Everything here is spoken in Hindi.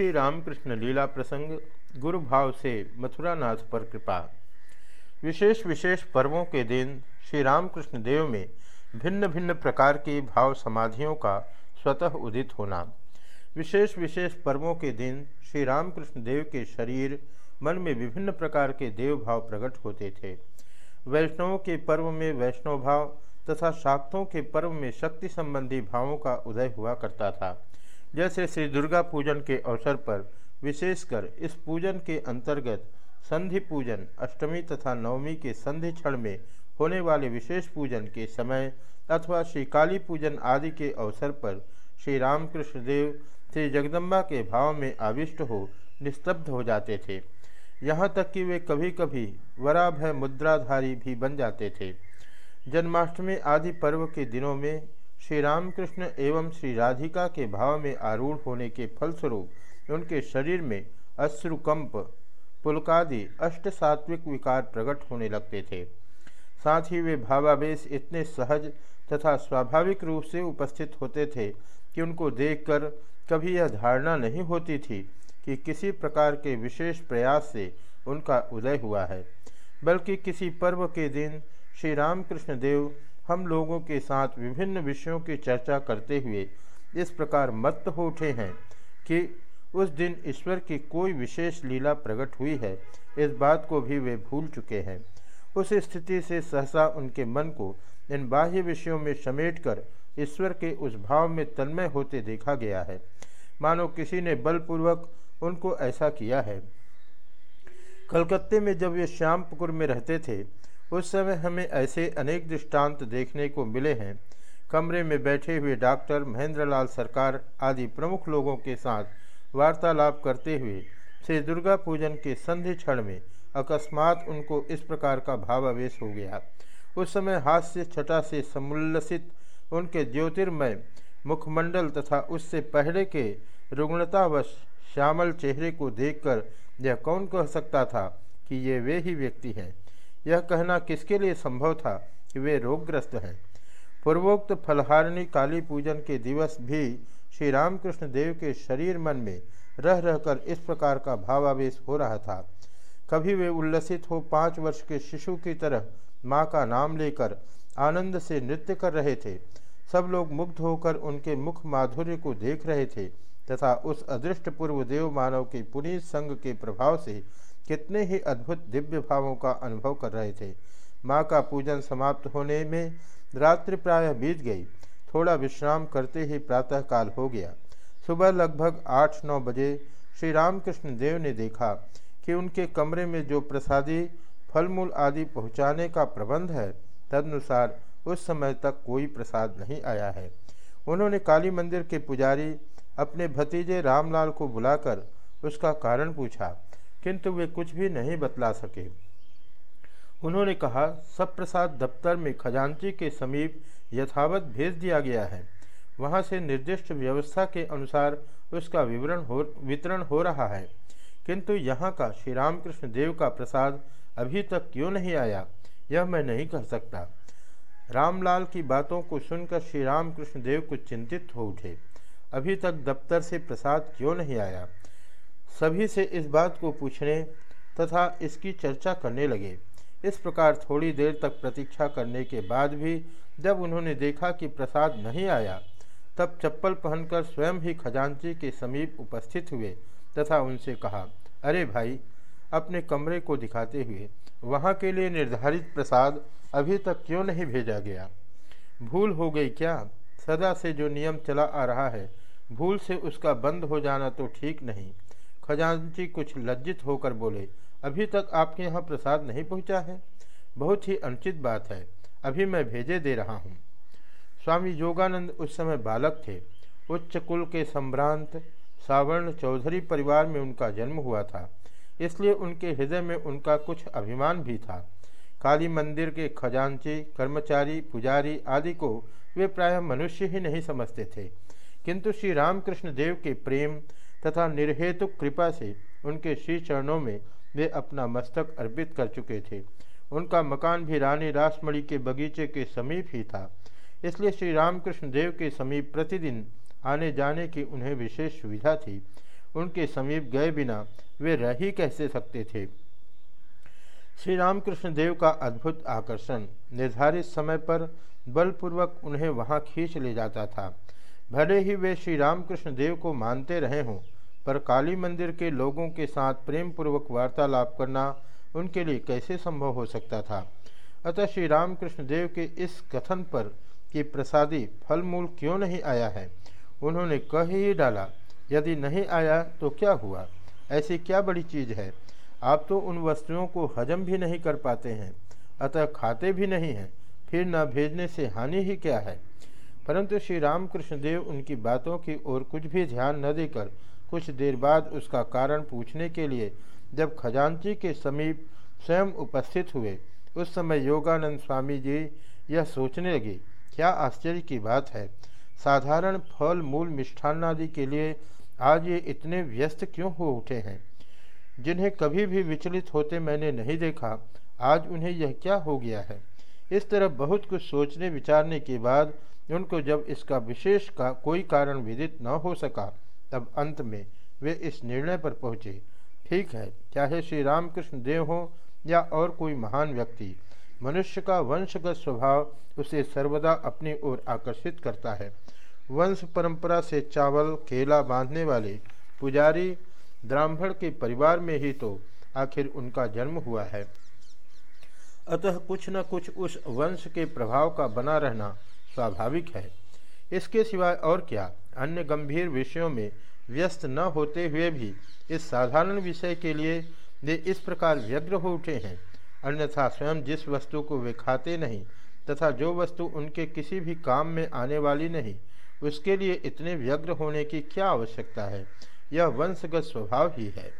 श्री रामकृष्ण लीला प्रसंग गुरु भाव से मथुरानाथ पर कृपा। विशेष विशेष पर्वों के दिन श्री रामकृष्ण देव में भिन्न भिन्न प्रकार की भाव समाधियों का स्वतः उदित होना। विशेष विशेष पर्वों के दिन श्री रामकृष्ण देव के शरीर मन में विभिन्न प्रकार के देव भाव प्रकट होते थे। वैष्णवों के पर्व में वैष्णव भाव तथा शाक्तों के पर्व में शक्ति संबंधी भावों का उदय हुआ करता था। जैसे श्री दुर्गा पूजन के अवसर पर विशेषकर इस पूजन के अंतर्गत संधि पूजन, अष्टमी तथा नवमी के संधि क्षण में होने वाले विशेष पूजन के समय अथवा श्री काली पूजन आदि के अवसर पर श्री रामकृष्ण देव श्री जगदम्बा के भाव में आविष्ट हो, निस्तब्ध हो जाते थे। यहाँ तक कि वे कभी कभी वराभय मुद्राधारी भी बन जाते थे। जन्माष्टमी आदि पर्व के दिनों में श्री रामकृष्ण एवं श्री राधिका के भाव में आरूढ़ होने के फलस्वरूप उनके शरीर में अश्रुकंप, पुलकादि अष्ट सात्विक विकार प्रकट होने लगते थे। साथ ही वे भावावेश इतने सहज तथा स्वाभाविक रूप से उपस्थित होते थे कि उनको देखकर कभी यह धारणा नहीं होती थी कि किसी प्रकार के विशेष प्रयास से उनका उदय हुआ है। बल्कि किसी पर्व के दिन श्री रामकृष्ण देव हम लोगों के साथ विभिन्न विषयों की चर्चा करते हुए इस प्रकार मत हो उठे हैं कि उस दिन ईश्वर की कोई विशेष लीला प्रकट हुई है, इस बात को भी वे भूल चुके हैं। उस स्थिति से सहसा उनके मन को इन बाह्य विषयों में समेटकर ईश्वर के उस भाव में तन्मय होते देखा गया है। मानो किसी ने बलपूर्वक उनको ऐसा किया है। कलकत्ते में जब वे श्यामपुकुर में रहते थे उस समय हमें ऐसे अनेक दृष्टांत देखने को मिले हैं। कमरे में बैठे हुए डॉक्टर, महेंद्रलाल सरकार आदि प्रमुख लोगों के साथ वार्तालाप करते हुए, श्री दुर्गा पूजन के संधि क्षण में अकस्मात उनको इस प्रकार का भावावेश हो गया। उस समय हास्य छटा से समुल्लसित उनके ज्योतिर्मय मुखमंडल तथा उससे पहले के रुग्णतावश श्यामल चेहरे को देखकर यह कौन कह सकता था कि ये वे ही व्यक्ति हैं? यह कहना किसके लिए संभव था कि वे रोगग्रस्त हैं? पूर्वोक्त फलहारिणी काली पूजन के दिवस भी श्री रामकृष्ण देव के शरीर मन में रह रहकर इस प्रकार का भावावेश हो रहा था। कभी वे उल्लसित हो पाँच वर्ष के शिशु की तरह माँ का नाम लेकर आनंद से नृत्य कर रहे थे, सब लोग मुग्ध होकर उनके मुख माधुर्य को देख रहे थे तथा उस अदृष्ट पूर्व देव मानव के पुनीत संग के प्रभाव से कितने ही अद्भुत दिव्य भावों का अनुभव कर रहे थे। माँ का पूजन समाप्त होने में रात्रि प्रायः बीत गई। थोड़ा विश्राम करते ही प्रातः काल हो गया। सुबह लगभग आठ नौ बजे श्री रामकृष्ण देव ने देखा कि उनके कमरे में जो प्रसादी, फलमूल आदि पहुँचाने का प्रबंध है, तदनुसार उस समय तक कोई प्रसाद नहीं आया है। उन्होंने काली मंदिर के पुजारी अपने भतीजे रामलाल को बुलाकर उसका कारण पूछा। किंतु वे कुछ भी नहीं बतला सके। उन्होंने कहा सब प्रसाद दफ्तर में खजांची के समीप यथावत भेज दिया गया है। वहाँ से निर्दिष्ट व्यवस्था के अनुसार उसका विवरण हो, वितरण हो रहा है। किंतु यहाँ का श्री रामकृष्ण देव का प्रसाद अभी तक क्यों नहीं आया, यह मैं नहीं कह सकता। रामलाल की बातों को सुनकर श्री रामकृष्ण देव कुछ चिंतित हो उठे। अभी तक दफ्तर से प्रसाद क्यों नहीं आया? सभी से इस बात को पूछने तथा इसकी चर्चा करने लगे। इस प्रकार थोड़ी देर तक प्रतीक्षा करने के बाद भी जब उन्होंने देखा कि प्रसाद नहीं आया, तब चप्पल पहनकर स्वयं ही खजांची के समीप उपस्थित हुए तथा उनसे कहा, अरे भाई, अपने कमरे को दिखाते हुए वहाँ के लिए निर्धारित प्रसाद अभी तक क्यों नहीं भेजा गया? भूल हो गई क्या? सदा से जो नियम चला आ रहा है, भूल से उसका बंद हो जाना तो ठीक नहीं। खजांची कुछ लज्जित होकर बोले, अभी तक आपके यहाँ प्रसाद नहीं पहुँचा है? बहुत ही अनुचित बात है। अभी मैं भेजे दे रहा हूँ। स्वामी योगानंद उस समय बालक थे। उच्च कुल के संभ्रांत सावर्ण चौधरी परिवार में उनका जन्म हुआ था। इसलिए उनके हृदय में उनका कुछ अभिमान भी था। काली मंदिर के खजांची, कर्मचारी, पुजारी आदि को वे प्रायः मनुष्य ही नहीं समझते थे। किंतु श्री रामकृष्ण देव के प्रेम तथा निर्हेतुक कृपा से उनके श्री चरणों में वे अपना मस्तक अर्पित कर चुके थे। उनका मकान भी रानी रासमणी के बगीचे के समीप ही था। इसलिए श्री रामकृष्ण देव के समीप प्रतिदिन आने जाने की उन्हें विशेष सुविधा थी। उनके समीप गए बिना वे रह ही कैसे सकते थे? श्री रामकृष्ण देव का अद्भुत आकर्षण, निर्धारित समय पर बलपूर्वक उन्हें वहाँ खींच ले जाता था। भले ही वे श्री रामकृष्ण देव को मानते रहे हों, पर काली मंदिर के लोगों के साथ प्रेम पूर्वक वार्तालाप करना उनके लिए कैसे संभव हो सकता था? अतः श्री रामकृष्ण देव के इस कथन पर कि प्रसादी फल मूल क्यों नहीं आया है, उन्होंने कह ही डाला, यदि नहीं आया तो क्या हुआ? ऐसी क्या बड़ी चीज़ है? आप तो उन वस्तुओं को हजम भी नहीं कर पाते हैं, अतः खाते भी नहीं हैं, फिर न भेजने से हानि ही क्या है? परंतु श्री रामकृष्ण देव उनकी बातों की ओर कुछ भी ध्यान न देकर कुछ देर बाद उसका कारण पूछने के लिए जब खजांची के समीप स्वयं उपस्थित हुए, उस समय योगानंद स्वामी जी यह सोचने लगे, क्या आश्चर्य की बात है? साधारण फल, मूल मिष्ठान आदि के लिए आज ये इतने व्यस्त क्यों हो उठे हैं? जिन्हें कभी भी विचलित होते मैंने नहीं देखा, आज उन्हें यह क्या हो गया है? इस तरह बहुत कुछ सोचने विचारने के बाद उनको जब इसका विशेष का कोई कारण विदित न हो सका, तब अंत में वे इस निर्णय पर पहुँचे। ठीक है, चाहे श्री रामकृष्ण देव हो या और कोई महान व्यक्ति, मनुष्य का वंशगत स्वभाव उसे सर्वदा अपनी ओर आकर्षित करता है। वंश परंपरा से चावल, केला बांधने वाले पुजारी, ब्राह्मण के परिवार में ही तो आखिर उनका जन्म हुआ है। अतः कुछ न कुछ उस वंश के प्रभाव का बना रहना स्वाभाविक है। इसके सिवाय और क्या? अन्य गंभीर विषयों में व्यस्त न होते हुए भी इस साधारण विषय के लिए वे इस प्रकार व्यग्र हो उठे हैं। अन्यथा स्वयं जिस वस्तु को वे खाते नहीं तथा जो वस्तु उनके किसी भी काम में आने वाली नहीं, उसके लिए इतने व्यग्र होने की क्या आवश्यकता है? यह वंशगत स्वभाव ही है।